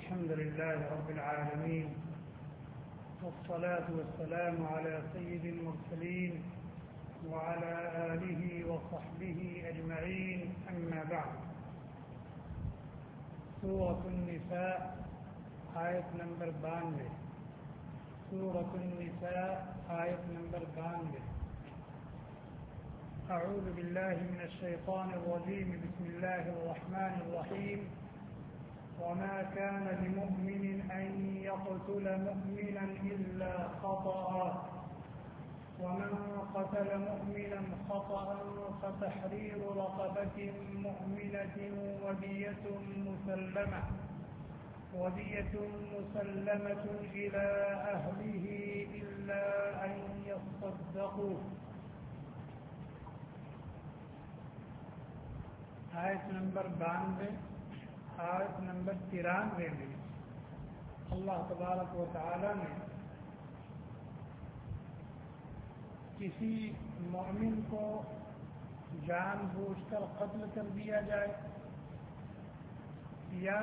الحمد لله رب العالمين والصلاة والسلام على سيد المرسلين وعلى آله وصحبه أجمعين أما بعد. سورة النساء آية نمبر بانوے. سورة النساء آية نمبر بانوے. أعوذ بالله من الشيطان الرجيم. بسم الله الرحمن الرحيم. وما كان لمؤمن أن يقتل مؤمنا إلا خطأ. ومن قتل مؤمنا خطأ فتحرير رقبة مؤمنة ودية مسلمة ودية مسلمة إلى أهله إلا أن يصدقوا آیت نمبر بانوے. آیت نمبر ترانوے میں اللہ تبارک و تعالی نے کسی مومن کو جان بوجھ کر قتل کر دیا جائے یا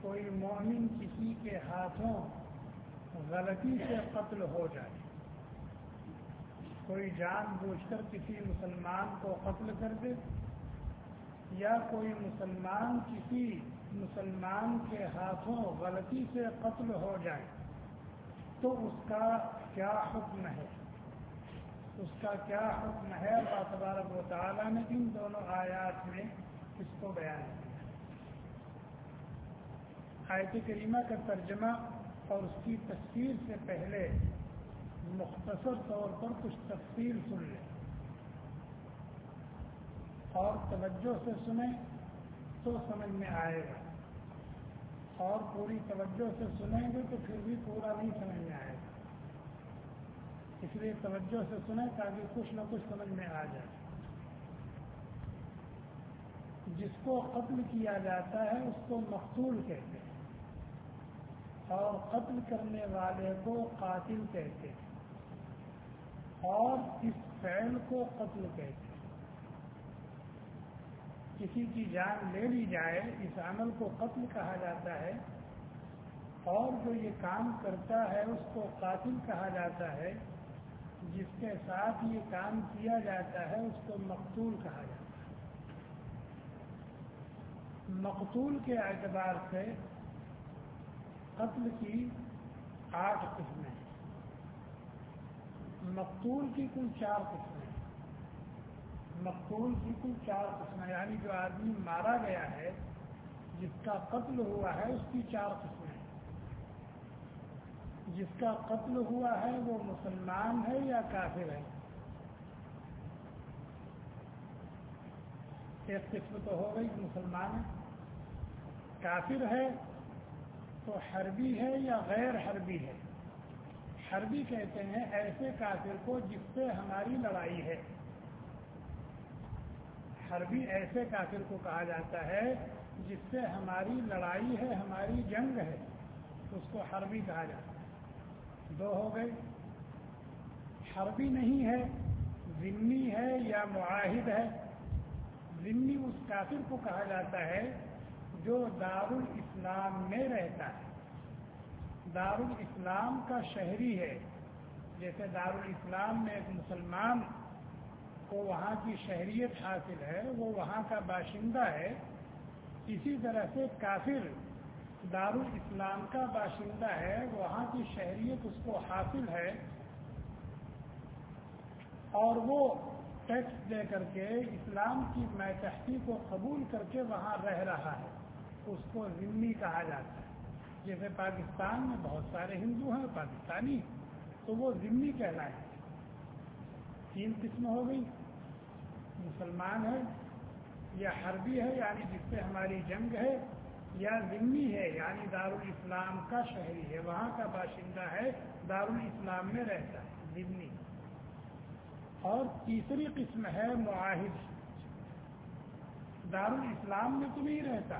کوئی مومن کسی کے ہاتھوں غلطی سے قتل ہو جائے، کوئی جان بوجھ کر کسی مسلمان کو قتل کر دے یا کوئی مسلمان کسی مسلمان کے ہاتھوں غلطی سے قتل ہو جائے، تو اس کا کیا حکم ہے؟ اس کا کیا حکم ہے؟ اللہ تبارک و تعالیٰ نے ان دونوں آیات میں اس کو بیان کیا۔ آیت کریمہ کا ترجمہ اور اس کی تصویر سے پہلے مختصر طور پر کچھ تفصیل سن لیں۔ اور توجہ سے سنیں تو سمجھ میں آئے گا۔ اور پوری توجہ سے سنیں گے تو پھر بھی پورا نہیں سمجھ میں آئے گا۔ اس لیے توجہ سے سنیں تاکہ کچھ نہ کچھ سمجھ میں آ جائے۔ جس کو قتل کیا جاتا ہے اس کو مقتول کہتے ہیں۔ اور قتل کرنے والے کو قاتل کہتے ہیں۔ اور اس فعل کو قتل کہتے ہیں۔ کسی کی جان لے لی جائے، اس عمل کو قتل کہا جاتا ہے، اور جو یہ کام کرتا ہے اس کو قاتل کہا جاتا ہے، جس کے ساتھ یہ کام کیا جاتا ہے، اس کو مقتول کہا جاتا ہے۔ مقتول کے اعتبار سے قتل کی آٹھ قسمیں ہیں۔ مقتول کی کل چار قسمیں مقتول کی کل چار قسمیں یعنی جو آدمی مارا گیا ہے، جس کا قتل ہوا ہے، اس کی چار قسمیں جس کا قتل ہوا ہے، وہ مسلمان ہے یا کافر ہے؟ ایک قسم تو ہو گئی، مسلمان ہے۔ کافر ہے تو حربی ہے یا غیر حربی ہے؟ حربی کہتے ہیں ایسے کافر کو جس سے ہماری لڑائی ہے۔ حربی ایسے کافر کو کہا جاتا ہے جس سے ہماری لڑائی ہے، ہماری جنگ ہے، اس کو حربی کہا جاتا ہے۔ دو ہو گئے۔ حربی نہیں ہے، ذمی ہے یا معاہد ہے۔ ذمی اس کافر کو کہا جاتا ہے جو دارالاسلام میں رہتا ہے۔ دارالاسلام کا شہری ہے، جیسے دارالاسلام میں ایک مسلمان کو وہاں کی شہریت حاصل ہے، وہ وہاں کا باشندہ ہے، اسی طرح سے کافر دارالاسلام کا باشندہ ہے، وہاں کی شہریت اس کو حاصل ہے۔ اور وہ ٹیکس دے کر کے اسلام کی میتحتی کو قبول کر کے وہاں رہ رہا ہے۔ اس کو ذمی کہا جاتا ہے۔ جیسے پاکستان میں بہت سارے ہندو ہیں، پاکستانی تو وہ ذمی کہلائے۔ تین قسم ہو گئی مسلمان ہے یا حربی ہے یعنی جس سے ہماری جنگ ہے، یا ذمی ہے یعنی دارالاسلام کا شہری ہے، وہاں کا باشندہ ہے، دارالاسلام میں رہتا ہے، ذمی۔ اور تیسری قسم ہے معاہد۔ دارالاسلام میں تو نہیں رہتا،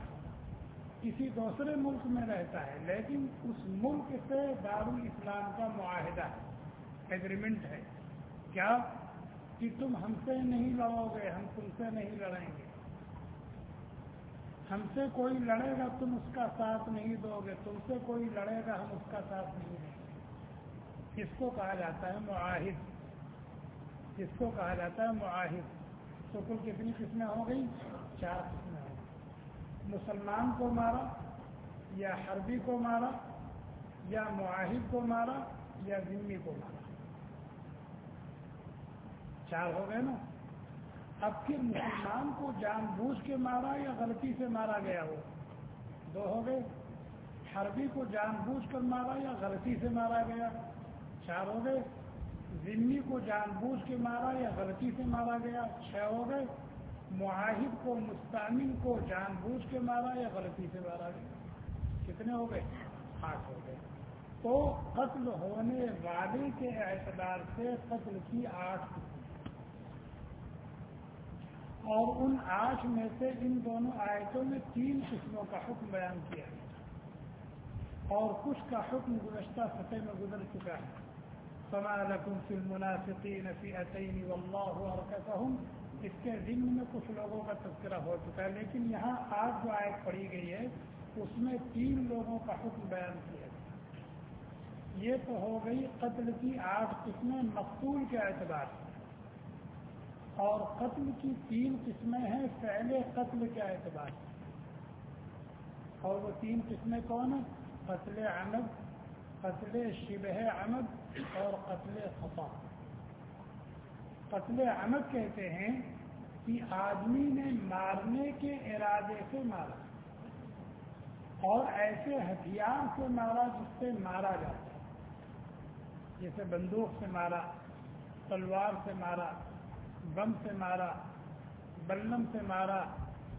کسی دوسرے ملک میں رہتا ہے، لیکن اس ملک سے دارالاسلام کا معاہدہ ہے ایگریمنٹ ہے۔ کیا؟ کہ تم ہم سے نہیں لڑو گے ہم تم سے نہیں لڑیں گے۔ ہم سے کوئی لڑے گا، تم اس کا ساتھ نہیں دو گے تم سے کوئی لڑے گا، ہم اس کا ساتھ نہیں دیں گے۔ کس کو کہا جاتا ہے معاہد۔ کس کو کہا جاتا ہے معاہد۔ تو کل کتنی قسمیں ہو گئی چار قسمیں ہو گئی مسلمان کو مارا، یا حربی کو مارا، یا معاہد کو مارا، یا ذمی کو مارا۔ چار ہو گئے نا۔ اب پھر مسلمان کو جان بوجھ کے مارا یا غلطی سے مارا گیا وہ دو ہو گئے۔ حربی کو جان بوجھ کر مارا یا غلطی سے مارا گیا؟ چار ہو گئے۔ ذمی کو جان بوجھ کے مارا یا غلطی سے مارا گیا؟ چھ ہو گئے۔ معاہد کو، مستعمل کو جان بوجھ کے مارا یا غلطی سے مارا گیا؟ کتنے ہو گئے؟ آٹھ ہو گئے۔ تو قتل ہونے والے کے اعتبار سے قتل کی آٹھ اور ان آٹھ میں سے ان دونوں آیتوں میں تین قسموں کا حکم بیان کیا ہے۔ اور کچھ کا حکم گزشتہ سطح میں گزر چکا ہے۔ سما لکم فی المنافقین فی عطین واللہ ارکتہم اس کے ذمن میں کچھ لوگوں کا تذکرہ ہو چکا ہے، لیکن یہاں آج جو آیت پڑھی گئی ہے، اس میں تین لوگوں کا حکم بیان کیا ہے۔ یہ تو ہو گئی قتل کی آٹھ قسمیں مقتول کے اعتبار سے۔ اور قتل کی تین قسمیں ہیں پہلے قتل کے اعتبار اور وہ تین قسمیں کون ہیں؟ قتل عمد، قتل شبہ عمد اور قتل خفا۔ قتل عمد کہتے ہیں کہ آدمی نے مارنے کے ارادے سے مارا اور ایسے ہتھیار سے مارا جس سے مارا جاتا ہے۔ جیسے بندوق سے مارا، تلوار سے مارا بم سے مارا بلم سے مارا،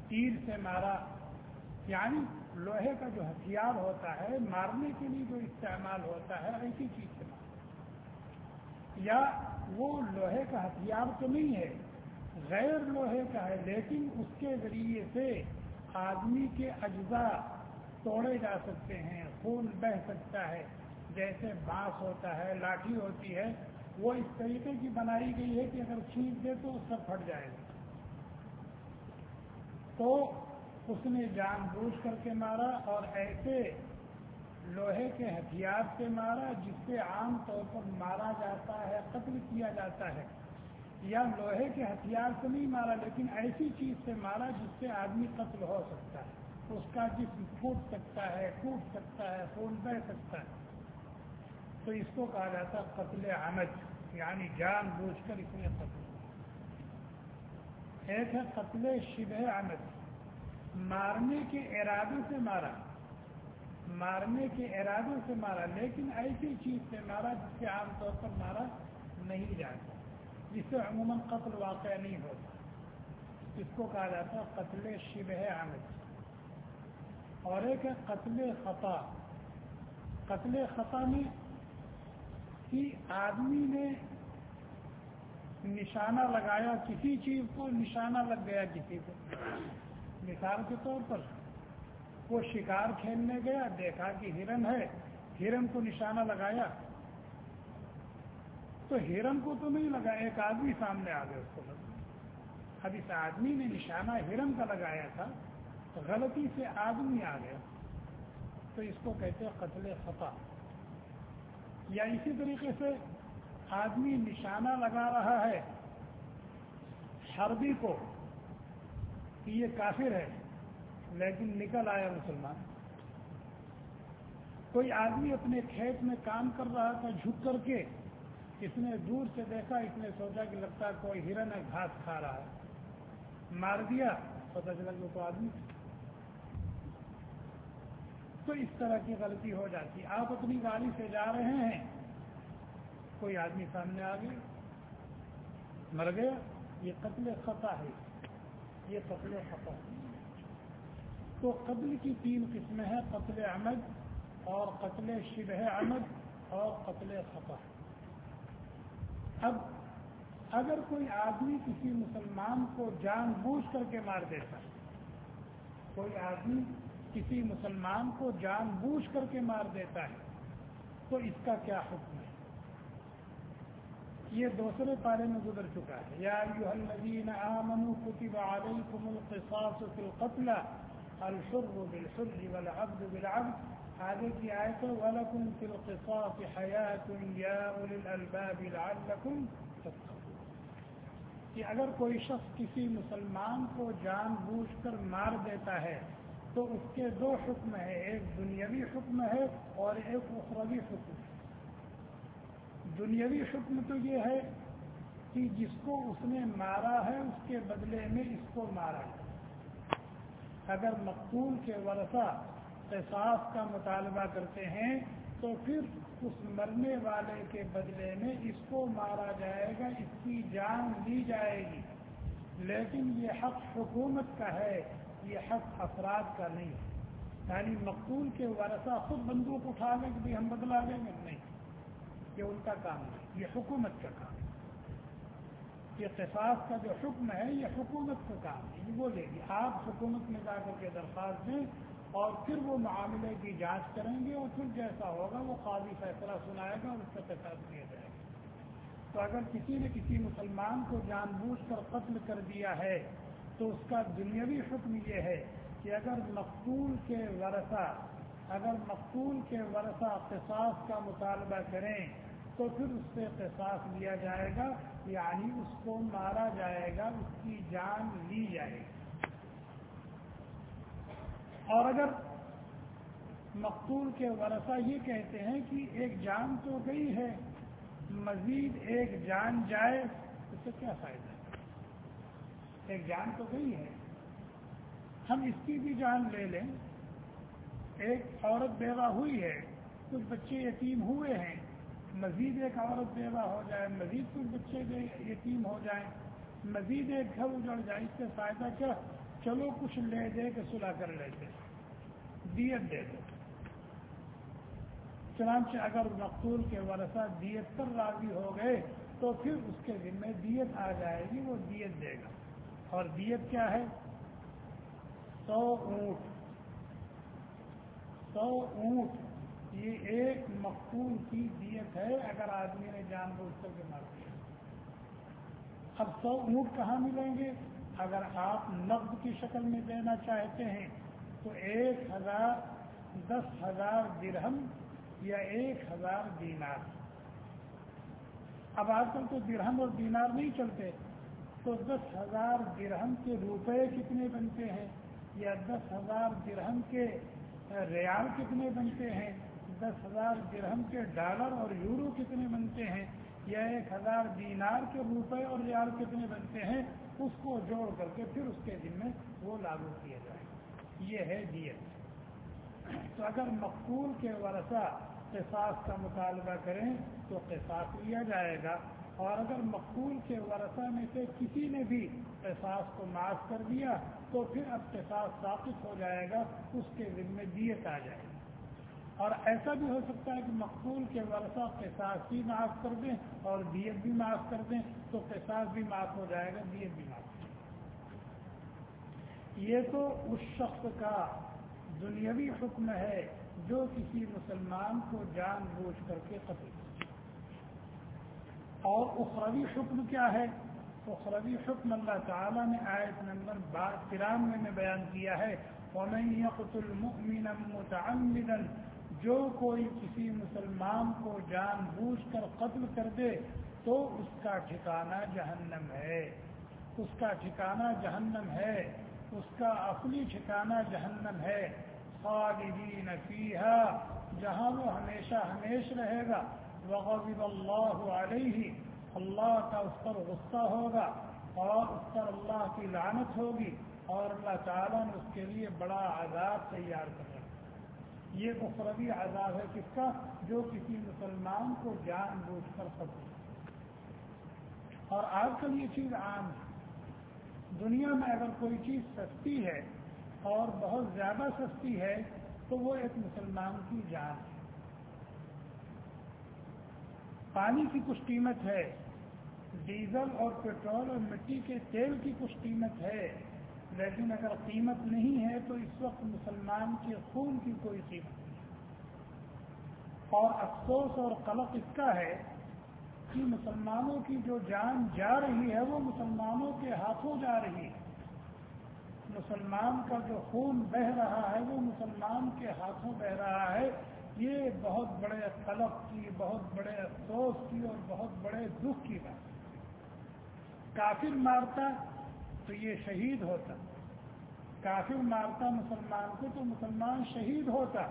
تیر سے مارا یعنی لوہے کا جو ہتھیار ہوتا ہے، مارنے کے لیے جو استعمال ہوتا ہے، ایسی چیز سے مارا۔ یا وہ لوہے کا ہتھیار تو نہیں ہے، غیر لوہے کا ہے، لیکن اس کے ذریعے سے آدمی کے اجزاء توڑے جا سکتے ہیں، خون بہ سکتا ہے، جیسے بانس ہوتا ہے، لاٹھی ہوتی ہے وہ اس طریقے کی بنائی گئی ہے کہ اگر کھینچ دے تو اس سے پھٹ جائے گا۔ تو اس نے جان بوجھ کر کے مارا اور ایسے لوہے کے ہتھیار سے مارا جس سے عام طور پر مارا جاتا ہے، قتل کیا جاتا ہے۔ یا لوہے کے ہتھیار سے نہیں مارا، لیکن ایسی چیز سے مارا جس سے آدمی قتل ہو سکتا ہے۔ اس کا جسم پھوٹ سکتا ہے ٹوٹ سکتا ہے، خون بہ سکتا ہے۔ تو اس کو کہا جاتا ہے قتل عمد۔ یعنی جان بوجھ کر اس نے قتل ایک ہے قتل شبہ عمد مارنے کے ارادے سے مارا۔ مارنے کے ارادے سے مارا، لیکن ایسی چیز سے مارا جس سے عام طور پر مارا نہیں جاتا۔ جس سے عموماً قتل واقع نہیں ہوتا۔ اس کو کہا جاتا ہے قتل شبہ عمد اور ایک ہے قتل خطا۔ قتل خطا میں کہ آدمی نے نشانہ لگایا کسی چیز کو، نشانہ لگ گیا کسی کو۔ مثال کے طور پر، وہ شکار کھیلنے گیا، دیکھا کہ ہرن ہے، ہرن کو نشانہ لگایا۔ تو ہرن کو تو نہیں لگا ایک آدمی سامنے آ گیا اس کو لگا اب اس آدمی نے نشانہ ہرن کا لگایا تھا تو غلطی سے آدمی آ گیا۔ تو اس کو کہتے ہیں قتل خطا۔ یا اسی طریقے سے آدمی نشانہ لگا رہا ہے حربی کو کہ یہ کافر ہے، لیکن نکل آیا مسلمان۔ کوئی آدمی اپنے کھیت میں کام کر رہا تھا جھک کر کے، اس نے دور سے دیکھا، اس نے سوچا کہ لگتا کوئی ہرن ہے، گھاس کھا رہا ہے۔ مار دیا پتا چلا کہ تو آدمی تو اس طرح کی غلطی ہو جاتی۔ آپ اپنی گاڑی سے جا رہے ہیں، کوئی آدمی سامنے آ گیا، مر گیا۔ یہ قتل خطا ہے۔ یہ قتل خطا۔ ہے تو قتل کی تین قسمیں ہیں، قتل عمد اور قتل شبہ عمد اور قتل خطا۔ اب اگر کوئی آدمی کسی مسلمان کو جان بوجھ کر کے مار دیتا، کوئی آدمی کسی مسلمان کو جان بوجھ کر کے مار دیتا ہے، تو اس کا کیا حکم ہے؟ یہ دوسرے پارے میں گزر چکا ہے۔ یا الذین آمنوا کتب علیکم القصاص فی القتل، الحر بالحر والعبد بالعبد۔ آگے کی آئے تو ولکم فی القصاص حیات یا اولی الالباب لعلکم کہ اگر کوئی شخص کسی مسلمان کو جان بوجھ کر مار دیتا ہے تو اس کے دو حکم ہے ایک دنیاوی حکم ہے اور ایک اخروی حکم ہے۔ دنیاوی حکم تو یہ ہے کہ جس کو اس نے مارا ہے، اس کے بدلے میں اس کو مارا ہے۔ اگر مقبول کے ورثہ احساس کا مطالبہ کرتے ہیں، تو پھر اس مرنے والے کے بدلے میں اس کو مارا جائے گا، اس کی جان لی جائے گی۔ لیکن یہ حق حکومت کا ہے یہ حق افراد کا نہیں ہے۔ یعنی مقبول کے ورثہ خود بندوق اٹھا لیں کہ ہم بدلا لیں گے؟ نہیں۔ یہ ان کا کام ہے۔ یہ حکومت کا کام ہے۔ یہ قصاص کا جو حکم ہے، یہ حکومت کا کام ہے۔ وہ لے گی۔ آپ حکومت میں جا کر کے درخواست دیں اور پھر وہ معاملے کی جانچ کریں گے اور پھر جیسا ہوگا وہ قاضی فیصلہ سنائے گا اور اس کا قصاص دیا جائے گا۔ تو اگر کسی نے کسی مسلمان کو جان بوجھ کر قتل کر دیا ہے تو اس کا دنیاوی حکم یہ ہے کہ اگر مقتول کے ورثہ، اگر مقتول کے ورثہ قصاص کا مطالبہ کریں، تو پھر اس سے قصاص لیا جائے گا یعنی اس کو مارا جائے گا، اس کی جان لی جائے گی۔ اور اگر مقتول کے ورثہ یہ کہتے ہیں کہ ایک جان تو گئی ہے، مزید ایک جان جائے، اس سے کیا فائدہ ہے؟ ایک جان تو گئی ہے۔ ہم اس کی بھی جان لے لیں۔ ایک عورت بیوہ ہوئی ہے، کچھ بچے یتیم ہوئے ہیں۔ مزید ایک عورت بیوہ ہو جائے، مزید کچھ بچے یتیم ہو جائیں۔ مزید ایک گھر اجڑ جائے، اس سے فائدہ کیا؟ چلو کچھ لے دے کے صلاح کر لیتے۔ دیت دے دو۔ چنانچہ اگر مقتول کے ورثہ دیت پر راضی ہو گئے، تو پھر اس کے ذمہ دیت آ جائے گی، وہ دیت دے گا۔ اور دیت کیا ہے؟ سو اونٹ۔ سو اونٹ۔ یہ ایک مقبول کی دیت ہے اگر آدمی نے جان بوجھ کر کے مار دیا۔ اب سو اونٹ کہاں ملیں گے؟ اگر آپ نقد کی شکل میں دینا چاہتے ہیں تو ایک ہزار، دس ہزار درہم یا ایک ہزار دینار۔ اب آج کل تو درہم اور دینار نہیں چلتے۔ تو دس ہزار درہم کے روپے کتنے بنتے ہیں؟ یا دس ہزار درہم کے ریال کتنے بنتے ہیں؟ دس ہزار درہم کے ڈالر اور یورو کتنے بنتے ہیں؟ یا ایک ہزار دینار کے روپے اور ریال کتنے بنتے ہیں؟ اس کو جوڑ کر کے پھر اس کے دن میں وہ لاگو کیا جائے یہ ہے دیت تو اگر مقبول کے ورثہ قصاص کا مطالبہ کریں تو قصاص لیا جائے گا۔ اور اگر مقبول کے ورثہ میں سے کسی نے بھی قصاص کو معاف کر دیا تو پھر اب قصاص ثابت ہو جائے گا، اس کے دن میں دیت آ جائے گی۔ اور ایسا بھی ہو سکتا ہے کہ مقبول کے ورثہ قصاص بھی معاف کر دیں اور دیت بھی معاف کر دیں تو قصاص بھی معاف ہو جائے گا، دیت بھی معاف ہو یہ تو اس شخص کا دنیاوی حکم ہے جو کسی مسلمان کو جان بوجھ کر کے قتل اور اخروی حکم کیا ہے؟ اخروی حکم اللہ تعالیٰ نے آیت نمبر ترانوے میں بیان کیا ہے۔ وَمَن يَقْتُلْ مُؤْمِنًا مُتَعَمِّدًا، جو کوئی کسی مسلمان کو جان بوجھ کر قتل کر دے، تو اس کا ٹھکانہ جہنم ہے۔ اس کا ٹھکانہ جہنم ہے۔ اس کا اصلی ٹھکانہ جہنم ہے۔ خالدین فیہا، جہاں وہ ہمیشہ ہمیش رہے گا۔ وغضب اللہ علیہ اللہ کا اس پر غصہ ہوگا اور اس پر اللہ کی لعنت ہوگی اور اللہ تعالیٰ نے اس کے لیے بڑا عذاب تیار کر یہ اخروی عذاب ہے کس کا؟ جو کسی مسلمان کو جان بوجھ کر سکے۔ اور آج کل یہ چیز عام ہے۔ دنیا میں اگر کوئی چیز سستی ہے اور بہت زیادہ سستی ہے تو وہ ایک مسلمان کی جان ہے۔ پانی کی کچھ قیمت ہے۔ ڈیزل اور پیٹرول اور مٹی کے تیل کی کچھ قیمت ہے۔ لیکن اگر قیمت نہیں ہے تو اس وقت مسلمان کے خون کی کوئی قیمت نہیں۔ اور افسوس اور قلق اس کا ہے کہ مسلمانوں کی جو جان جا رہی ہے وہ مسلمانوں کے ہاتھوں جا رہی ہے۔ مسلمان کا جو خون بہ رہا ہے وہ مسلمان کے ہاتھوں بہ رہا ہے۔ یہ بہت بڑے قلق کی، بہت بڑے افسوس کی اور بہت بڑے دکھ کی بات کافر مارتا تو یہ شہید ہوتا۔ کافر مارتا مسلمان کو تو مسلمان شہید ہوتا۔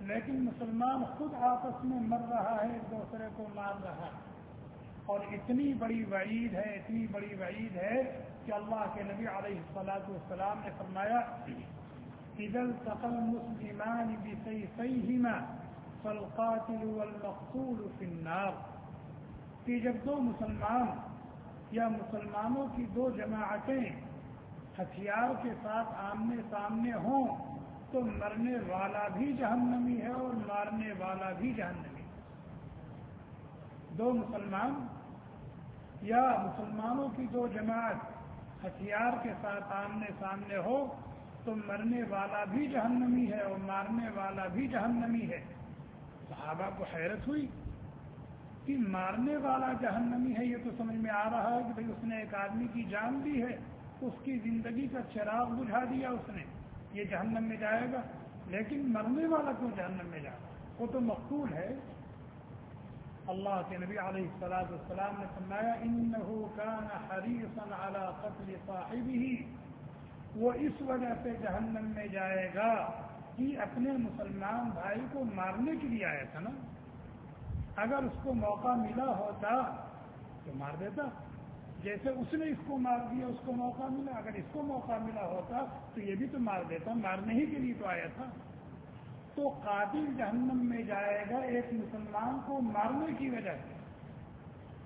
لیکن مسلمان خود آپس میں مر رہا ہے، ایک دوسرے کو مار رہا۔ ہے اور اتنی بڑی وعید ہے، اتنی بڑی وعید ہے کہ اللہ کے نبی علیہ السلاۃ والسلام نے فرمایا عدل سقل مسلمان بسیفیہما فالقاتل والمقتول فی النار. کہ جب دو مسلمان یا مسلمانوں کی دو جماعتیں ہتھیار کے ساتھ آمنے سامنے ہوں، تو مرنے والا بھی جہنمی ہے اور مارنے والا بھی جہنمی دو مسلمان یا مسلمانوں کی دو جماعت ہتھیار کے ساتھ آمنے سامنے ہو تو مرنے والا بھی جہنمی ہے اور مارنے والا بھی جہنمی ہے۔ صحابہ کو حیرت ہوئی کہ مارنے والا جہنمی ہے، یہ تو سمجھ میں آ رہا ہے کہ بھائی اس نے ایک آدمی کی جان دی ہے، اس کی زندگی کا چراغ بجھا دیا اس نے، یہ جہنم میں جائے گا۔ لیکن مرنے والا کیوں جہنم میں جائے؟ گا وہ تو مقبول ہے۔ اللہ کے نبی علیہ السلاۃ السلام نے فرمایا، انہو کان حریصا علی قتل صاحبہ۔ وہ اس وجہ سے جہنم میں جائے گا کہ اپنے مسلمان بھائی کو مارنے کے لیے آیا تھا نا۔ اگر اس کو موقع ملا ہوتا تو مار دیتا۔ جیسے اس نے اس کو مار دیا، اس کو موقع ملا۔ اگر اس کو موقع ملا ہوتا تو یہ بھی تو مار دیتا، مارنے ہی کے لیے تو آیا تھا۔ تو قاتل جہنم میں جائے گا ایک مسلمان کو مارنے کی وجہ سے۔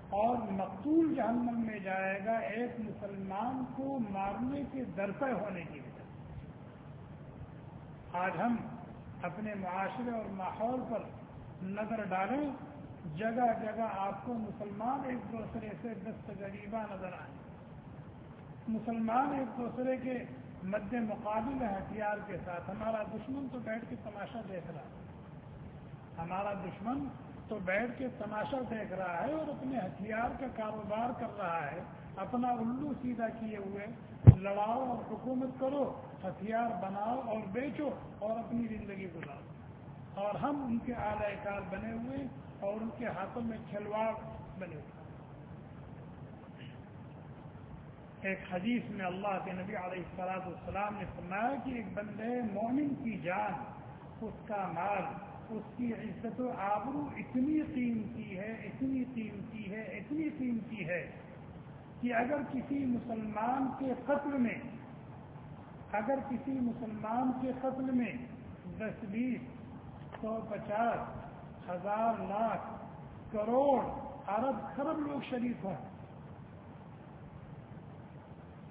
اور مقتول جہنم میں جائے گا ایک مسلمان کو مارنے کے درپے ہونے کی وجہ سے۔ آج ہم اپنے معاشرے اور ماحول پر نظر ڈالیں، جگہ جگہ آپ کو مسلمان ایک دوسرے سے دستغریبہ نظر آئیں۔ مسلمان ایک دوسرے کے مد مقابل ہتھیار کے ساتھ ہمارا دشمن تو بیٹھ کے تماشا دیکھ رہا ہے۔ ہمارا دشمن تو بیٹھ کے تماشا دیکھ رہا ہے اور اپنے ہتھیار کا کاروبار کر رہا ہے۔ اپنا الو سیدھا کیے ہوئے، لڑاؤ اور حکومت کرو، ہتھیار بناؤ اور بیچو اور اپنی زندگی گزارو۔ اور ہم ان کے اعلی کار بنے ہوئے اور ان کے ہاتھوں میں کھلواڑ بنے ہوئے ایک حدیث میں اللہ کے نبی علیہ السلاط السلام نے فرمایا کہ ایک بندے مومن کی جان، اس کا مال اس کی عزت و آبرو اتنی قیمتی ہے، اتنی قیمتی ہے، اتنی قیمتی ہے کہ اگر کسی مسلمان کے قتل میں، اگر کسی مسلمان کے قتل میں دس، بیس، سو، پچاس، ہزار، لاکھ، کروڑ، ارب، خرب لوگ شریف ہوں۔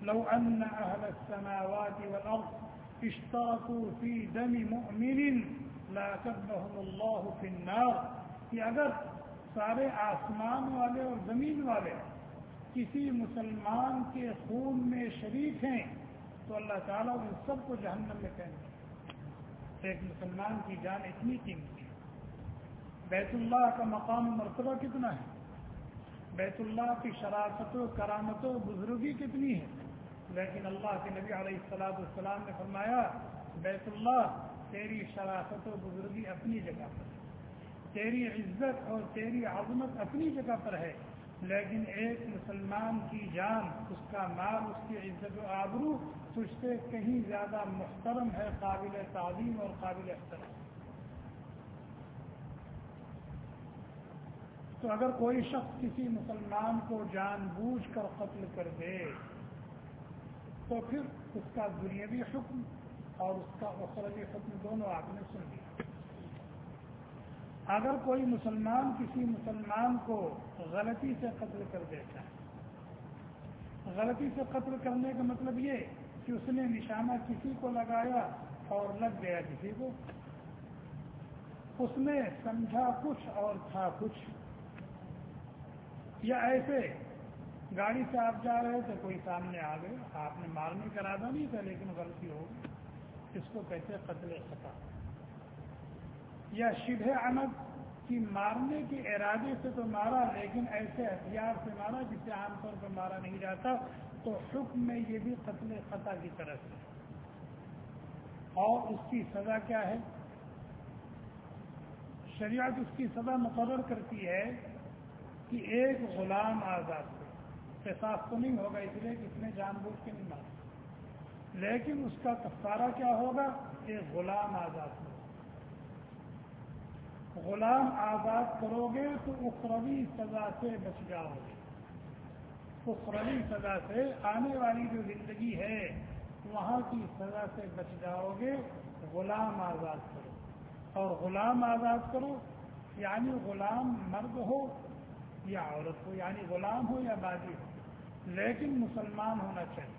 لو أن أهل السماوات والأرض اشتركوا في دم مؤمن لا كبهم الله النار، کہ اگر سارے آسمان والے اور زمین والے کسی مسلمان کے خون میں شریک ہیں، تو اللہ تعالیٰ ان سب کو جہنم میں کہیں گے ایک مسلمان کی جان اتنی قیمتی ہے۔ بیت اللہ کا مقام مرتبہ کتنا ہے؟ بیت اللہ کی شراکت و کرامت و بزرگی کتنی ہے؟ لیکن اللہ کے نبی علیہ السلاۃ السلام نے فرمایا، بیت اللہ تیری شراست و بزرگی اپنی جگہ پر ہے۔ تیری عزت اور تیری عظمت اپنی جگہ پر ہے۔ لیکن ایک مسلمان کی جان، اس کا مال، اس کی عزت و آبرو تجھ سے کہیں زیادہ محترم ہے، قابل تعلیم اور قابل احترام۔ تو اگر کوئی شخص کسی مسلمان کو جان بوجھ کر قتل کر دے، تو پھر اس کا دنیاوی حکم اور اس کا اخروی حکم دونوں آپ نے سن لیا۔ اگر کوئی مسلمان کسی مسلمان کو غلطی سے قتل کر دیتا ہے، غلطی سے قتل کرنے کا مطلب یہ کہ اس نے نشانہ کسی کو لگایا اور لگ گیا کسی کو۔ اس نے سمجھا کچھ اور تھا کچھ۔ یا ایسے گاڑی سے آپ جا رہے تھے، کوئی سامنے آ گئے، آپ نے مارنے کا ارادہ نہیں تھا، لیکن غلطی ہو گئی۔ اس کو کیسے قتل سکا یا شبہ عمد کی مارنے کے ارادے سے تو مارا، لیکن ایسے ہتھیار سے مارا جسے عام طور پر مارا نہیں جاتا، تو حکم میں یہ بھی قتل خطا کی طرف ہے اور اس کی سزا کیا ہے؟ شریعت اس کی سزا مقرر کرتی ہے کہ ایک غلام آزاد ہو. احساس تو نہیں ہوگا اس لیے کہ اس نے جان بوجھ کے نہیں مارا. لیکن اس کا کفارہ کیا ہوگا ایک غلام آزاد ہو غلام آزاد کرو گے تو اخروی سزا سے بچ جاؤ گے۔ اخروی سزا سے آنے والی جو زندگی ہے، وہاں کی سزا سے بچ جاؤ گے، غلام آزاد کرو۔ اور غلام آزاد کرو یعنی غلام مرد ہو یا عورت ہو یعنی غلام ہو یا بازی ہو۔ لیکن مسلمان ہونا چاہیے۔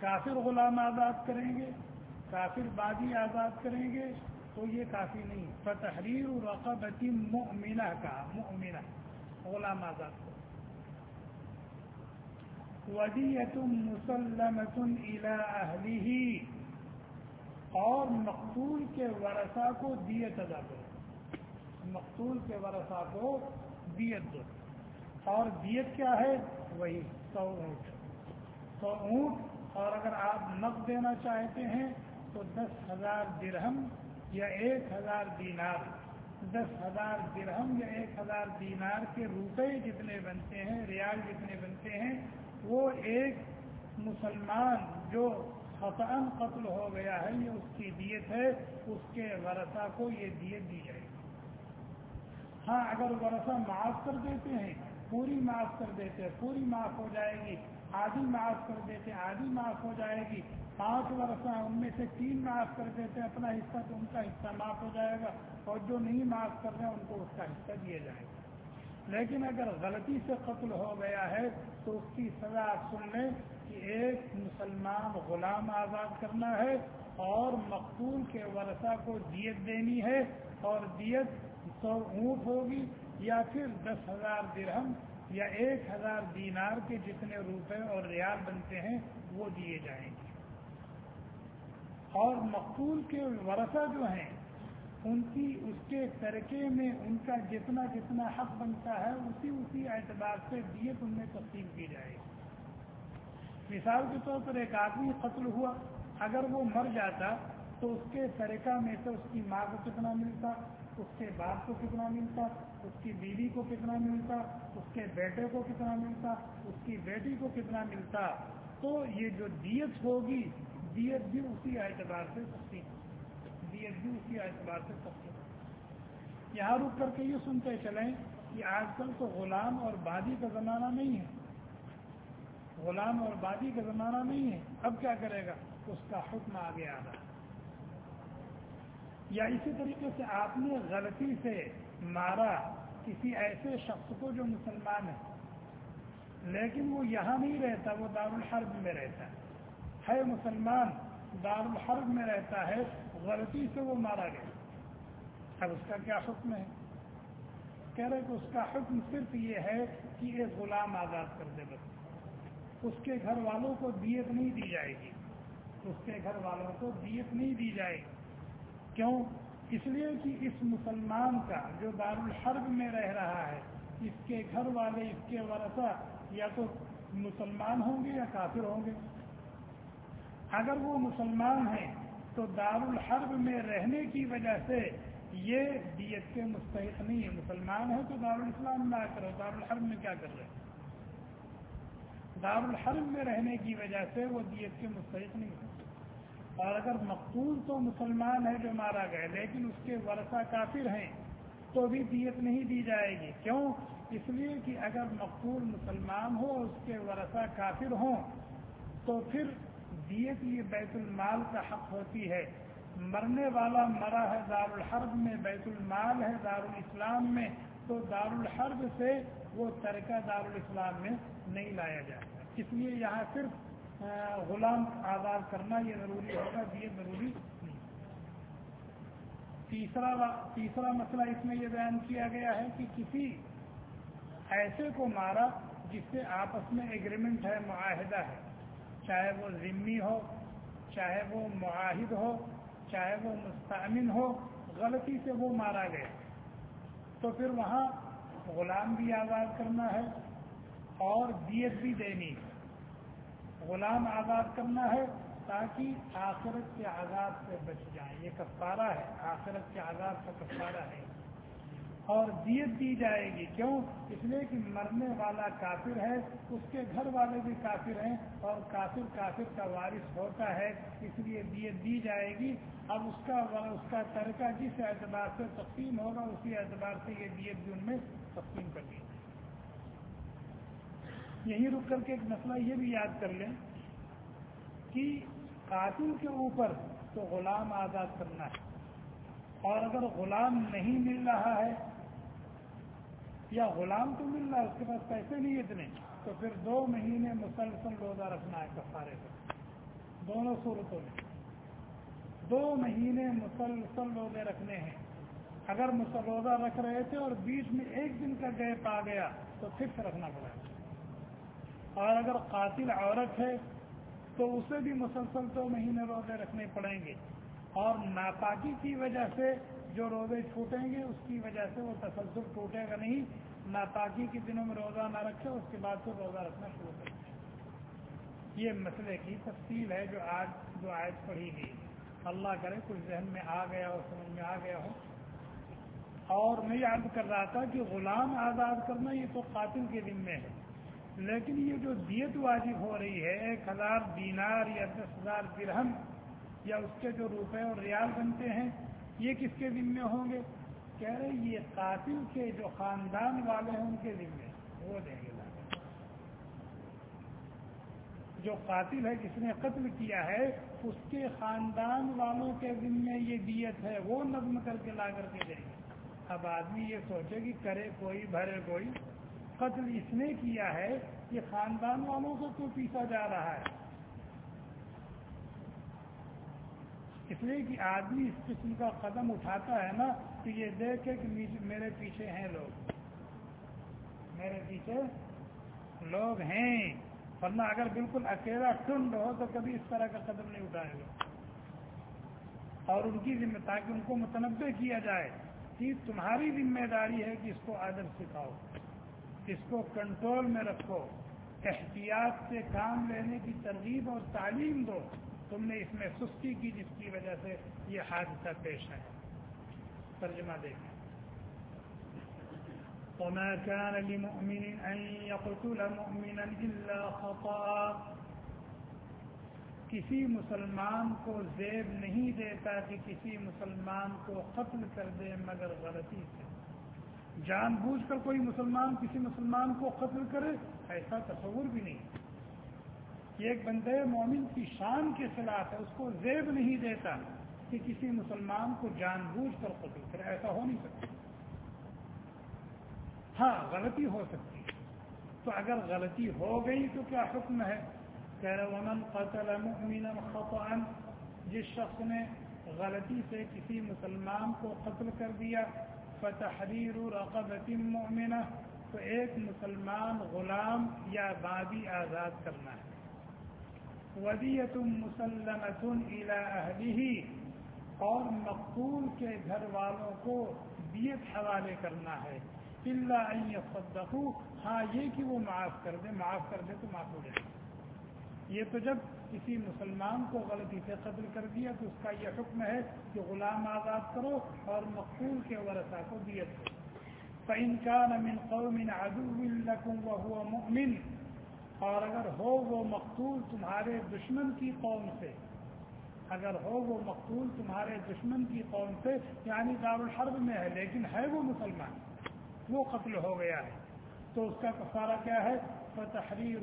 کافر غلام آزاد کریں گے، کافر بازی آزاد کریں گے، تو یہ کافی نہیں۔ فتحریر رقبت مؤمنہ کا، مؤمنہ، غلام آزاد کو ودیت مسلمت الى اہلیہ اور مقتول کے ورثہ کو دیت ادا کرو۔ مقتول کے ورثہ کو دیت دو۔ اور دیت کیا ہے؟ وہی سو اونٹ۔ سو اونٹ اور اگر آپ نق دینا چاہتے ہیں تو دس ہزار درہم یا ایک ہزار دینار، دس ہزار درہم یا ایک ہزار دینار کے روپے جتنے بنتے ہیں، ریال جتنے بنتے ہیں، وہ ایک مسلمان جو خطان قتل ہو گیا ہے، یہ اس کی دیت ہے، اس کے ورثہ کو یہ دیت دی جائے گی۔ ہاں اگر ورثہ معاف کر دیتے ہیں، پوری معاف کر دیتے ہیں، پوری معاف ہو جائے گی آدھی معاف کر دیتے آدھی معاف ہو جائے گی۔ پانچ ورثہ ان میں سے تین معاف کر دیتے اپنا حصہ تو ان کا حصہ معاف ہو جائے گا۔ اور جو نہیں معاف کر رہے ہیں، ان کو اس کا حصہ دیا جائے گا۔ لیکن اگر غلطی سے قتل ہو گیا ہے، تو اس کی سزا آپ سن لیں کہ ایک مسلمان غلام آزاد کرنا ہے اور مقبول کے ورثہ کو دیت دینی ہے اور دیت سو اونٹ ہوگی یا پھر دس ہزار درہم یا ایک ہزار دینار کے جتنے روپے اور ریال بنتے ہیں، وہ دیے جائیں گے۔ اور مقبول کے ورثہ جو ہیں، ان کی، اس کے ترکے میں ان کا جتنا جتنا حق بنتا ہے، اسی اسی اعتبار سے دیت ان میں تقسیم کی جائے گی۔ مثال کے طور پر ایک آدمی قتل ہوا، اگر وہ مر جاتا تو اس کے طریقہ میں سے اس کی ماں کو کتنا ملتا؟ اس کے باپ کو کتنا ملتا، اس کی بیوی کو کتنا ملتا، اس کے بیٹے کو کتنا ملتا، اس کی بیٹی کو کتنا ملتا۔ تو یہ جو دیت ہوگی، دیت بھی اسی اعتبار سے سستی دیت بھی اسی اعتبار سے سستی یہاں رک کر کے یہ سنتے چلیں کہ آج کل تو غلام اور بادی کا زمانہ نہیں ہے۔ غلام اور بادی کا زمانہ نہیں ہے۔ اب کیا کرے گا؟ اس کا حکم آگے آ رہا ہے۔ یا اسی طریقے سے آپ نے غلطی سے مارا کسی ایسے شخص کو جو مسلمان ہے۔ لیکن وہ یہاں نہیں رہتا، وہ دارالحرب میں رہتا ہے۔ ہے مسلمان دار الحرب میں رہتا ہے، غلطی سے وہ مارا گیا۔ اب اس کا کیا حکم ہے؟ کہہ رہے کہ اس کا حکم صرف یہ ہے کہ ایک غلام آزاد کر دے بس۔ اس کے گھر والوں کو دیت نہیں دی جائے گی۔ اس کے گھر والوں کو دیت نہیں دی جائے گی۔ کیوں؟ اس لیے کہ اس مسلمان کا جو دار الحرب میں رہ رہا ہے، اس کے گھر والے، اس کے ورثہ یا تو مسلمان ہوں گے یا کافر ہوں گے۔ اگر وہ مسلمان ہیں تو دار الحرب میں رہنے کی وجہ سے یہ دیت کے مستحق نہیں ہے مسلمان ہے تو دارالاسلام نہ کرو دارالحرب میں کیا کر رہے؟ دارالحرب میں رہنے کی وجہ سے وہ دیت کے مستحق نہیں ہے اور اگر مقتول تو مسلمان ہے جو مارا گیا، لیکن اس کے ورثہ کافر ہیں، تو بھی دیت نہیں دی جائے گی۔ کیوں؟ اس لیے کہ اگر مقتول مسلمان ہو، اس کے ورثہ کافر ہوں، تو پھر دیت یہ بیت المال کا حق ہوتی ہے۔ مرنے والا مرا ہے دار الحرب میں، بیت المال ہے دار الاسلام میں، تو دار الحرب سے وہ ترکہ دار الاسلام میں نہیں لایا جائے اس لیے یہاں صرف غلام آزاد کرنا یہ ضروری ہوگا دیت ضروری نہیں۔ تیسرا تیسرا مسئلہ اس میں یہ بیان کیا گیا ہے کہ کسی ایسے کو مارا جس سے آپس میں ایگریمنٹ ہے، معاہدہ ہے۔ چاہے وہ ذمی ہو، چاہے وہ معاہد ہو، چاہے وہ مستعمن ہو، غلطی سے وہ مارا گیا۔ تو پھر وہاں غلام بھی آزاد کرنا ہے اور دیت بھی دینی۔ غلام آزاد کرنا ہے تاکہ آخرت کے عذاب سے بچ جائیں یہ کفارہ ہے۔ آخرت کے عذاب کا کفارہ ہے۔ اور دیت دی جائے گی۔ کیوں؟ اس لیے کہ مرنے والا کافر ہے، اس کے گھر والے بھی کافر ہیں اور کافر کافر کا وارث ہوتا ہے، اس لیے دیت دی جائے گی۔ اب اس کا اس کا ترکہ جس اعتبار سے تقسیم ہوگا، اسی اعتبار سے یہ دیت بھی ان میں تقسیم کر دی۔ یہیں رک کر کے ایک مسئلہ یہ بھی یاد کر لیں کہ قاتل کے اوپر تو غلام آزاد کرنا ہے اور اگر غلام نہیں مل رہا ہے یا غلام تو مل رہا ہے، اس کے پاس پیسے نہیں اتنے، تو پھر دو مہینے مسلسل روزہ رکھنا ہے کفارے سے دونوں صورتوں میں۔ دو مہینے مسلسل روزے رکھنے ہیں۔ اگر مسل روزہ رکھ رہے تھے اور بیچ میں ایک دن کا گیپ آ گیا، تو فکس رکھنا پڑے گا اور اگر قاتل عورت ہے تو اسے بھی مسلسل دو مہینے روزے رکھنے پڑیں گے اور ناپاکی کی وجہ سے جو روزے چھوٹیں گے، اس کی وجہ سے وہ تسلسل ٹوٹے گا نہیں۔ ناپاکی کے دنوں میں روزہ نہ رکھے، اس کے بعد پھر روزہ رکھنا شروع کریں یہ مسئلے کی تفصیل ہے جو آج، جو آیت پڑھی گئی۔ اللہ کرے کچھ ذہن میں آ گیا ہو، سمجھ میں آ گیا ہو۔ اور میں یاد کر رہا تھا کہ غلام آزاد کرنا یہ تو قاتل کے دن میں ہے۔ لیکن یہ جو دیت واجب ہو رہی ہے، ایک ہزار دینار یا دس ہزار درہم یا اس کے جو روپے اور ریال بنتے ہیں، یہ کس کے ذمے ہوں گے؟ کہہ رہے یہ قاتل کے جو خاندان والے ہیں، ان کے ذمے وہ دیں گے جو قاتل ہے، جس نے قتل کیا ہے، اس کے خاندان والوں کے ذمے یہ دیت ہے، وہ نظم کر کے لا کر کے دیں گے اب آدمی یہ سوچے کہ کرے کوئی، بھرے کوئی۔ قتل اس نے کیا ہے یہ خاندان والوں کو کیوں پیسا جا رہا ہے؟ اس لیے کہ آدمی اس قسم کا قدم اٹھاتا ہے نا کہ یہ دیکھے کہ میرے پیچھے ہیں لوگ۔ میرے پیچھے لوگ ہیں۔ ورنہ اگر بالکل اکیلا ٹنڈ ہو تو کبھی اس طرح کا قدم نہیں اٹھائے گا۔ اور ان کی ذمہ تاکہ ان کو متنوع کیا جائے۔ کہ تمہاری ذمہ داری ہے کہ اس کو ادب سکھاؤ۔ اس کو کنٹرول میں رکھو۔ احتیاط سے کام لینے کی ترغیب اور تعلیم دو۔ تم نے اس میں سستی کی جس کی وجہ سے یہ حادثہ پیش ہے ترجمہ دیکھیں۔ وما كان لمؤمن أن يقتل مؤمنا إلا خطأ۔ کسی مسلمان کو زیب نہیں دیتا کہ کسی مسلمان کو قتل کر دے مگر غلطی سے۔ جان بوجھ کر کوئی مسلمان کسی مسلمان کو قتل کرے، ایسا تصور بھی نہیں۔ یہ ایک بندے مومن کی شان کے خلاف ہے، اس کو زیب نہیں دیتا کہ کسی مسلمان کو جان بوجھ کر قتل کرے، ایسا ہو نہیں سکتا۔ ہاں غلطی ہو سکتی۔ تو اگر غلطی ہو گئی تو کیا حکم ہے؟ ومن قتل مؤمنا خطا جس شخص نے غلطی سے کسی مسلمان کو قتل کر دیا فتحریر رقبت مؤمنہ، تو ایک مسلمان غلام یا بابی آزاد کرنا ہے۔ ودیت مسلمت الى اور مقبول کے گھر والوں کو دیت حوالے کرنا ہے۔ اللہ صدقو ہاں یہ کہ وہ معاف کر دے، معاف کر دے تو معاف ہو جائے۔ یہ تو جب کسی مسلمان کو غلطی سے قتل کر دیا تو اس کا یہ حکم ہے کہ غلام آزاد کرو اور مقبول کے ورثہ کو دیت دو فإن كان من قوم عدو لكم وهو مؤمن، اور اگر ہو وہ مقتول تمہارے دشمن کی قوم سے، اگر ہو وہ مقتول تمہارے دشمن کی قوم سے یعنی دارالحرب میں ہے، لیکن ہے وہ مسلمان، وہ قتل ہو گیا ہے، تو اس کا کفارہ کیا ہے؟ تحریر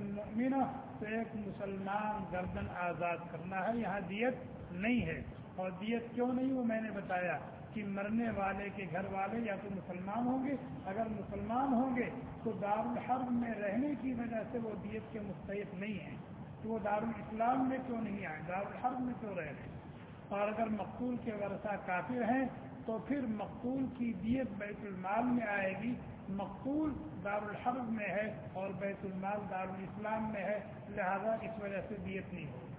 مؤمنہ تو ایک مسلمان گردن آزاد کرنا ہے، یہاں دیت نہیں ہے۔ اور دیت کیوں نہیں؟ وہ میں نے بتایا کہ مرنے والے کے گھر والے یا تو مسلمان ہوں گے۔ اگر مسلمان ہوں گے تو دارالحرب میں رہنے کی وجہ سے وہ دیت کے مستحق نہیں ہیں۔ تو وہ دارالاسلام میں کیوں نہیں آئے؟ دارالحرب میں کیوں رہ رہے اور اگر مقتول کے ورثہ کافر ہیں تو پھر مقتول کی دیت بیت المال میں آئے گی۔ مقتول دارالحرب میں ہے اور بیت المال دارالاسلام میں ہے، لہذا اس وجہ سے دیت نہیں ہوگی۔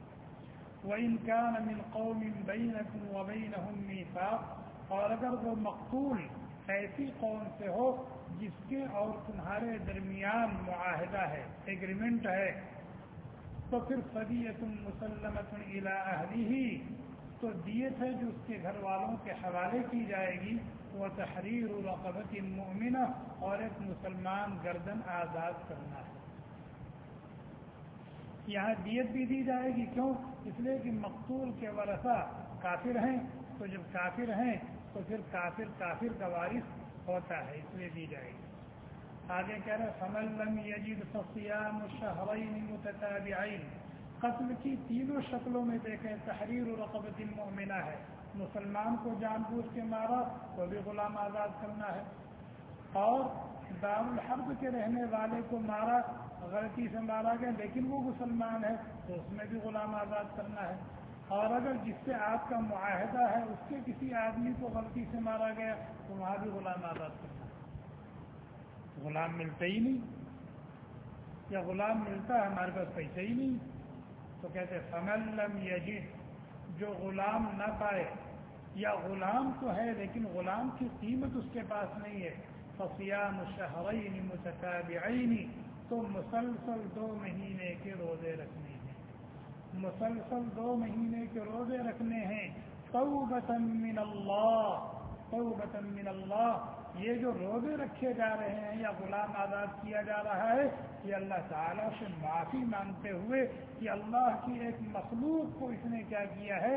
وَإِن كَانَ مِن قَوْمٍ بَيْنَكُمْ وَبَيْنَهُمْ مِيثَاقٌ، اور اگر وہ مقتول ایسی قوم سے ہو جس کے اور تمہارے درمیان معاہدہ ہے ایگریمنٹ ہے، تو پھر فدیت مسلمت اہلی ہی تو دیت ہے جو اس کے گھر والوں کے حوالے کی جائے گی، وہ تحریر الرقبت المؤمنہ اور ایک مسلمان گردن آزاد کرنا ہے۔ یہاں دیت بھی دی جائے گی، کیوں؟ اس لیے کہ مقتول کے ورثہ کافر ہیں، تو جب کافر ہیں، تو پھر کافر کافر کا وارث ہوتا ہے، اس لیے دی جائے گی۔ آگے کہہ رہے فمل لم یجد فصیام شہرین متتابعین قتل کی تینوں شکلوں میں دیکھیں، تحریر رقبت المؤمنہ ہے۔ مسلمان کو جان بوجھ کے مارا تو بھی غلام آزاد کرنا ہے۔ اور دارالحرب کے رہنے والے کو مارا، غلطی سے مارا گیا، لیکن وہ مسلمان ہے تو اس میں بھی غلام آزاد کرنا ہے۔ اور اگر جس سے آپ کا معاہدہ ہے، اس کے کسی آدمی کو غلطی سے مارا گیا، تو وہاں بھی غلام آزاد کرنا ہے۔ غلام ملتے ہی نہیں۔ یا غلام ملتا ہے، ہمارے پاس پیسے ہی نہیں۔ تو کہتے فمل لم یجد جو غلام نہ پائے۔ یا غلام تو ہے لیکن غلام کی قیمت اس کے پاس نہیں ہے۔ فصیام شہرین متتابعین تو مسلسل دو مہینے کے روزے رکھنے ہیں۔ مسلسل دو مہینے کے روزے رکھنے ہیں۔ من اللہ من اللہ۔ یہ جو روزے رکھے جا رہے ہیں یا غلام آزاد کیا جا رہا ہے، یہ اللہ تعالیٰ سے معافی مانگتے ہوئے کہ اللہ کی ایک مخلوق کو اس نے کیا کیا ہے؟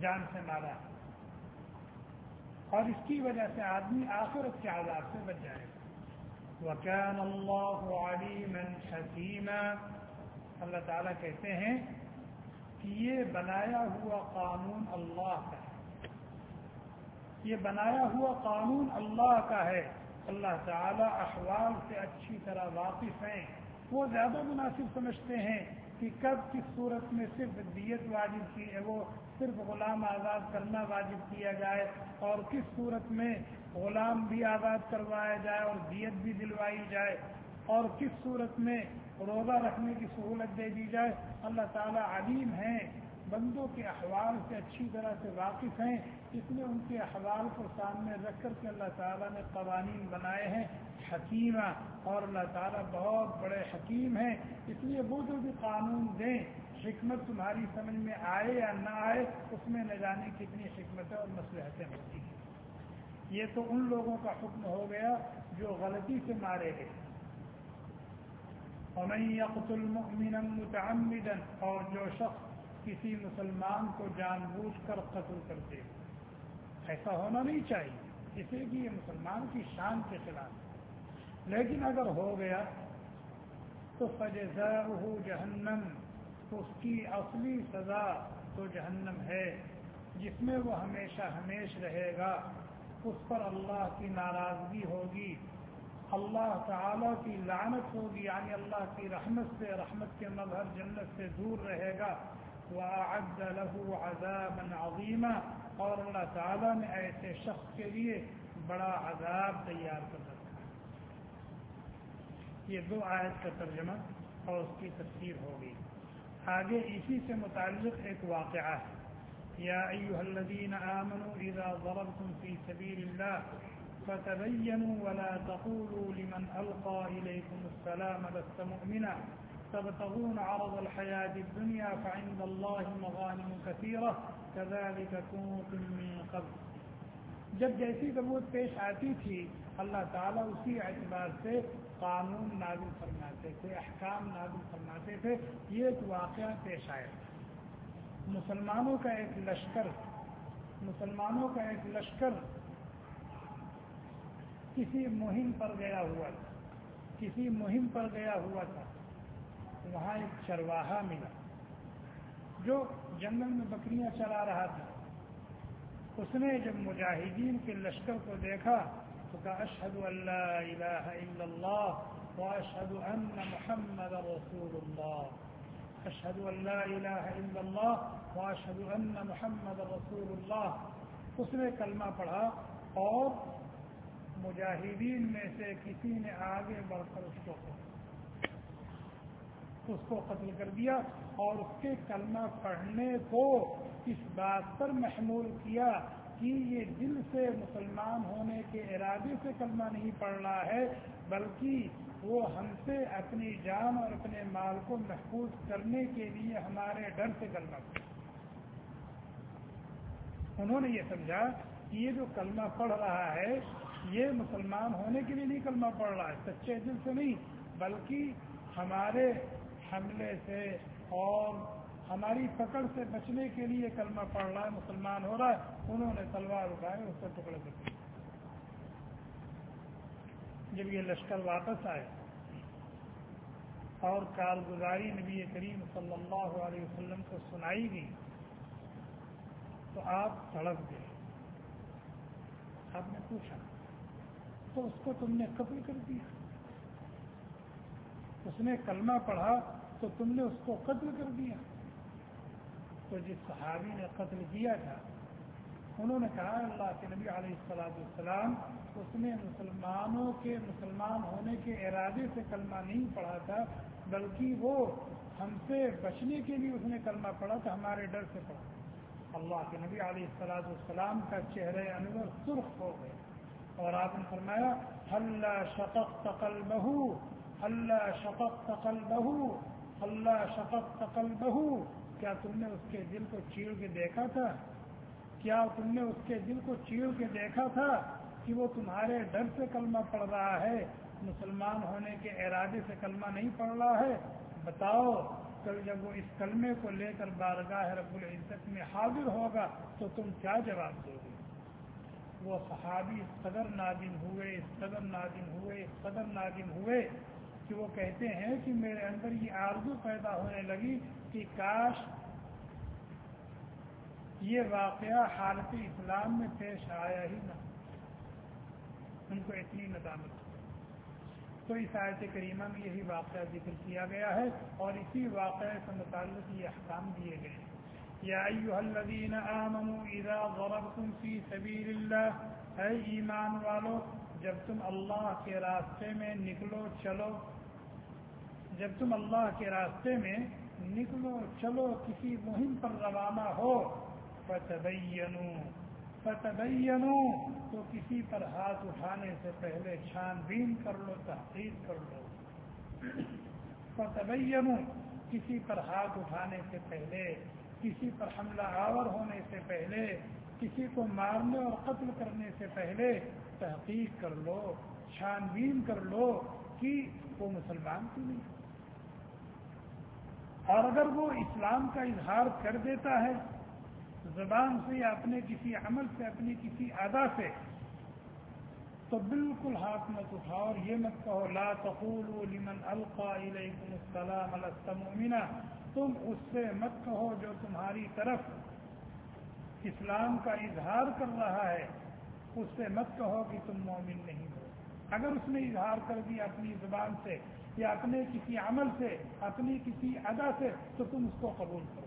جان سے مارا۔ اور اس کی وجہ سے آدمی آخرت کے عذاب سے بچ جائے۔ گا وكان اللہ عليما حكيما۔ اللہ تعالیٰ کہتے ہیں کہ یہ بنایا ہوا قانون اللہ کا ہے۔ یہ بنایا ہوا قانون اللہ کا ہے۔ اللہ تعالیٰ احوال سے اچھی طرح واقف ہیں۔ وہ زیادہ مناسب سمجھتے ہیں کہ کب کس صورت میں صرف دیت واجب کی ہے، وہ صرف غلام آزاد کرنا واجب کیا جائے اور کس صورت میں غلام بھی آزاد کروایا جائے اور دیت بھی دلوائی جائے اور کس صورت میں روزہ رکھنے کی سہولت دے دی جائے۔ اللہ تعالیٰ علیم ہیں۔ بندوں کے احوال سے اچھی طرح سے واقف ہیں، اس لیے ان کے احوال کو سامنے رکھ کر کے اللہ تعالیٰ نے قوانین بنائے ہیں۔ حکیمہ، اور اللہ تعالیٰ بہت بڑے حکیم ہیں۔ اس لیے وہ جو بھی قانون دیں، حکمت تمہاری سمجھ میں آئے یا نہ آئے، اس میں نہ جانے کتنی حکمتیں اور مسلحتیں ہوتی ہیں۔ یہ تو ان لوگوں کا حکم ہو گیا جو غلطی سے مارے گئے۔ متعمدا، اور جو شخص کسی مسلمان کو جان بوجھ کر قتل کرتے ایسا ہونا نہیں چاہیے۔ اسے کہ یہ مسلمان کی شان کے خلاف۔ لیکن اگر ہو گیا تو فجزا جہنم اس کی اصلی سزا تو جہنم ہے، جس میں وہ ہمیشہ ہمیش رہے گا۔ اس پر اللہ کی ناراضگی ہوگی، اللہ تعالیٰ کی لعنت ہوگی یعنی اللہ کی رحمت سے، رحمت کے مظہر جنت سے دور رہے گا۔ وأعد له عذابا عظيما. قال الله تعالى نے ایسے آية شخص کے لیے بڑا عذاب تیار کر رکھا ہے. یہ دو آیت کا ترجمہ اور اس کی تفسیر ہو گئی۔ آگے اسی سے متعلق ایک واقعہ ہے۔ یا ایوہ الذین آمنوا اذا ضربتم في سبيل الله فتبينوا ولا تقولوا لمن ألقى إليكم السلام لست مؤمنا. تبتغون عرض الحياة الدنيا فعند الله مغانم كثيرة، كذلك كنتم من قبل. جب جیسی ضرورت پیش آتی تھی، اللہ تعالیٰ اسی اعتبار سے قانون نازل فرماتے تھے، احکام نازل فرماتے تھے، یہ ایک واقعہ پیش آیا۔ تھا مسلمانوں کا ایک لشکر، مسلمانوں کا ایک لشکر کسی مہم پر گیا ہوا تھا، کسی مہم پر گیا ہوا تھا۔ وہاں ایک چرواہا ملا جو جنگل میں بکریاں چلا رہا تھا۔ اس نے جب مجاہدین کے لشکر کو دیکھا تو کہا اشہد اللہ الہ الا اللہ و اشہد ان محمد رسول اللہ۔ اشہد اللہ الہ الا اللہ واشہد ان محمد رسول اللہ۔ اس نے کلمہ پڑھا اور مجاہدین میں سے کسی نے آگے بڑھ کر اس کو اس کو قتل کر دیا اور اس کے کلمہ پڑھنے کو اس بات پر محمول کیا کہ یہ دل سے مسلمان ہونے کے ارادے سے کلمہ نہیں پڑھ رہا ہے، بلکہ وہ ہم سے اپنی جان اور اپنے مال کو محفوظ کرنے کے لیے ہمارے ڈر سے کلمہ پڑھا انہوں نے یہ سمجھا کہ یہ جو کلمہ پڑھ رہا ہے، یہ مسلمان ہونے کے لیے نہیں کلمہ پڑھ رہا ہے، سچے دل سے نہیں، بلکہ ہمارے حملے سے اور ہماری پکڑ سے بچنے کے لیے کلمہ پڑھ رہا ہے، مسلمان ہو رہا ہے، انہوں نے تلوار اٹھائے اس کو ٹکڑے کر جب یہ لشکر واپس آئے اور کارگزاری نبی کریم صلی اللہ علیہ وسلم کو سنائی گئی تو آپ سڑک گئے۔ آپ نے پوچھا، تو اس کو تم نے قتل کر دیا؟ اس نے کلمہ پڑھا تو تم نے اس کو قتل کر دیا۔ تو جس صحابی نے قتل کیا تھا، انہوں نے کہا، اللہ کے نبی علیہ السلام السلام اس نے مسلمانوں کے مسلمان ہونے کے ارادے سے کلمہ نہیں پڑھا تھا، بلکہ وہ ہم سے بچنے کے لیے اس نے کلمہ پڑھا تھا، ہمارے ڈر سے پڑھا۔ اللہ کے نبی علیہ السلاط السلام کا چہرے انور سرخ ہو گئے۔ اور آپ نے فرمایا اللہ شفق تقل بہو اللہ شفق تقل بہو اللہ شفق تقل بہو کیا تم نے اس کے دل کو چیڑ کے دیکھا تھا؟ کیا تم نے اس کے دل کو چیڑ کے دیکھا تھا کہ وہ تمہارے ڈر سے کلمہ پڑھ رہا ہے؟ مسلمان ہونے کے ارادے سے کلمہ نہیں پڑھ رہا ہے؟ بتاؤ، کل جب وہ اس کلمے کو لے کر بارگاہ رب العزت میں حاضر ہوگا تو تم کیا جواب دو گے؟ وہ صحابی اس قدر نادم ہوئے، اس قدر نادم ہوئے، اس قدر نادم ہوئے۔ کہ وہ کہتے ہیں کہ میرے اندر یہ آرزو پیدا ہونے لگی کہ کاش یہ واقعہ حالت اسلام میں پیش آیا ہی نہ ان کو اتنی ندامت تو اس آیت کریمہ میں یہی واقعہ ذکر کیا گیا ہے اور اسی واقعے سے متعلق یہ احکام دیے گئے یا الذین آمنوا اذا ضربتم فی سبیل اللہ، اے ایمان والو، جب تم اللہ کے راستے میں نکلو، چلو جب تم اللہ کے راستے میں نکلو، چلو کسی مہم پر روانہ ہو فتبینوا فتبینوا تو کسی پر ہاتھ اٹھانے سے پہلے چھان بین کر لو، تحقیق کر لو۔ فتبینوا کسی پر ہاتھ اٹھانے سے پہلے، کسی پر حملہ آور ہونے سے پہلے، کسی کو مارنے اور قتل کرنے سے پہلے تحقیق کر لو چھان بین کر لو کہ وہ مسلمان کیوں نہیں۔ اور اگر وہ اسلام کا اظہار کر دیتا ہے، زبان سے یا اپنے کسی عمل سے، اپنی کسی ادا سے، تو بالکل ہاتھ مت اٹھاؤ اور یہ مت کہو، لا تقول لمن القا علیکم السلام مؤمنا۔ تم اس سے مت کہو جو تمہاری طرف اسلام کا اظہار کر رہا ہے، اس سے مت کہو کہ تم مومن نہیں ہو۔ اگر اس نے اظہار کر دیا اپنی زبان سے یا اپنے کسی عمل سے، اپنی کسی ادا سے تو تم اس کو قبول کرو۔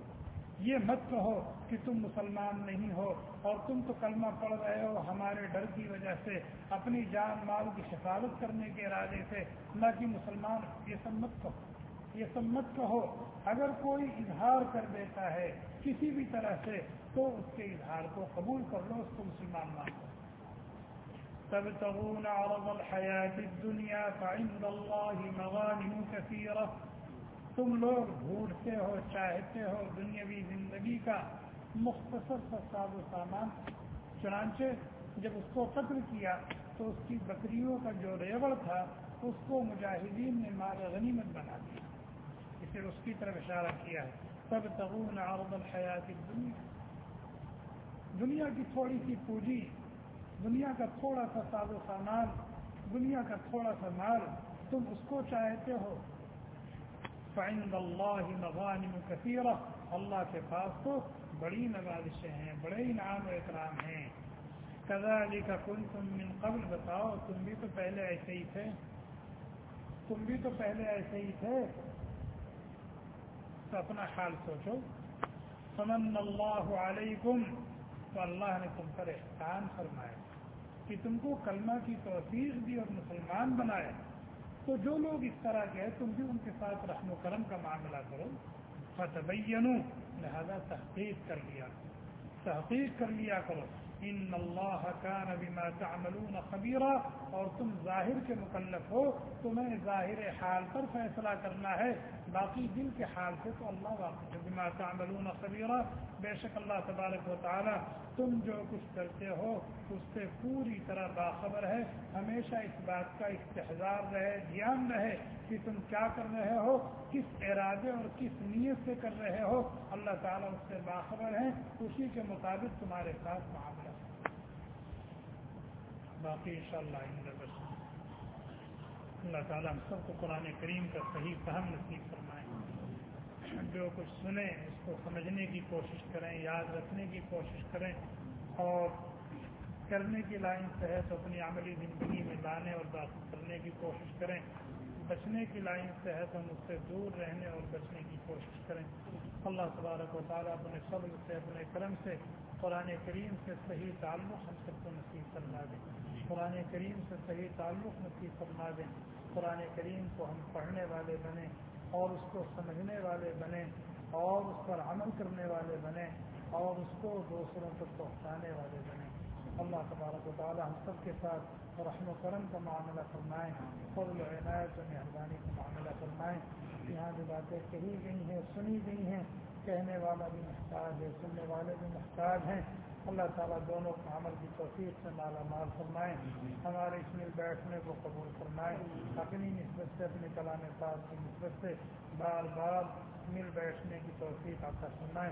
یہ مت کہو کہ تم مسلمان نہیں ہو اور تم تو کلمہ پڑھ رہے ہو ہمارے ڈر کی وجہ سے، اپنی جان مال کی حفاظت کرنے کے ارادے سے۔ نہ کہ مسلمان، یہ سب مت کہو۔ یہ سب مت کہو۔ اگر کوئی اظہار کر دیتا ہے کسی بھی طرح سے تو اس کے اظہار کو قبول کر لو، اس کو مسلمان مان لو۔ تبتغون عرض الحیات الدنیا فعند اللہ مغانم کثیرہ تم لوگ ڈھونڈتے ہو، چاہتے ہو دنیاوی زندگی کا مختصر سا ساز و سامان۔ چنانچہ جب اس کو قتل کیا تو اس کی بکریوں کا جو ریوڑ تھا، اس کو مجاہدین نے مال غنیمت بنا دیا اسے اس کی طرف اشارہ کیا ہے۔ تب تغون عرض الحیات دنیا دنیا کی تھوڑی سی پونجی دنیا کا تھوڑا سا ساز و سامان، دنیا کا تھوڑا سا مال، تم اس کو چاہتے ہو۔ فعند اللہ مغانم کثیرہ۔ اللہ کے پاس تو بڑی نوازشیں ہیں، بڑے انعام و اکرام ہیں۔ علی کا کن تم من قبل۔ بتاؤ، تم بھی تو پہلے ایسے ہی تھے۔ تم بھی تو پہلے ایسے ہی تھے۔ تو اپنا حال سوچو۔ سمن اللہ علیکم، تو اللہ نے تم پر احسان فرمایا۔ کہ تم کو کلمہ کی توفیق دی اور مسلمان بنایا۔ تو جو لوگ اس طرح کے ہیں، تم بھی ان کے ساتھ رحم و کرم کا معاملہ کرو۔ فتبینو لہذا تحقیق کر لیا۔ تحقیق کر لیا کرو۔ ان اللہ کا بما تعملون خبیرہ اور تم ظاہر کے مکلف ہو، تمہیں ظاہر حال پر فیصلہ کرنا ہے۔ باقی دل کے حال سے تو اللہ واقف بما تعملون خبیرہ بے شک اللہ تبارک و تعالی تم جو کچھ کرتے ہو، اس سے پوری طرح باخبر ہے۔ ہمیشہ اس بات کا استحصار رہے، دھیان رہے کہ تم کیا کر رہے ہو، کس ارادے اور کس نیت سے کر رہے ہو۔ اللہ تعالیٰ اس سے باخبر ہے اسی کے مطابق تمہارے ساتھ معاملہ باقی ان شاء اللہ اللہ تعالیٰ ہم سب کو قرآن کریم کا صحیح فہم نصیب فرمائیں جو کچھ سنیں، اس کو سمجھنے کی کوشش کریں، یاد رکھنے کی کوشش کریں اور کرنے کی لائن سے ہے تو اپنی عملی زندگی میں لانے اور داخل کرنے کی کوشش کریں۔ بچنے کی لائن سے ہے تو ہم اس سے دور رہنے اور بچنے کی کوشش کریں۔ اللہ تبارک و تعالیٰ اپنے صبر سے، اپنے کرم سے قرآن کریم سے صحیح تعلق ہم سب کو نصیب کرنا دیں قرآن کریم سے صحیح تعلق نصیب فرما دیں۔ قرآن کریم کو ہم پڑھنے والے بنیں اور اس کو سمجھنے والے بنیں اور اس پر عمل کرنے والے بنیں اور اس کو دوسروں تک پہنچانے والے بنیں۔ اللہ تبارک و تعالیٰ ہم سب کے ساتھ رحم و کرم کا معاملہ فرمائیں فضل و عنایت و مہربانی کا معاملہ فرمائیں یہاں جو باتیں کہی گئی ہیں، سنی گئی ہیں، کہنے والا بھی محتاج ہے، سننے والے بھی محتاج ہیں۔ اللہ تعالیٰ دونوں کو عمل کی توفیق سے مالا مال فرمائیں ہمارے اس مل بیٹھنے کو قبول فرمائیں اپنی نسبت سے اپنے کلام پاک کی نسبت سے بار بار مل بیٹھنے کی توفیق عطا فرمائیں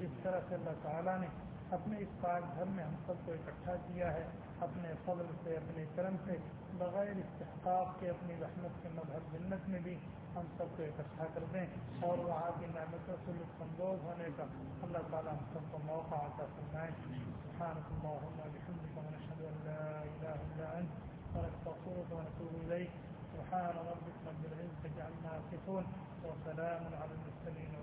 جس طرح سے اللہ تعالیٰ نے اپنے اس پاک گھر میں ہم سب کو اکٹھا کیا ہے اپنے فضل سے اپنے کرم سے بغیر استحقاق کے اپنی رحمت کے مذہب جنت میں بھی ہم سب کو اکٹھا کر دیں اور وہاں کی نعمتوں سے لطف اندوز ہونے کا اللہ تعالیٰ ہم سب کو موقع عطا فرمائے سبحان اللہ الحمد لله نشهد أن لا إله إلا أنت. ونستغفرك ونتوب إليك. سبحان ربك رب العزة جعلنا سكون وسلام على المرسلين.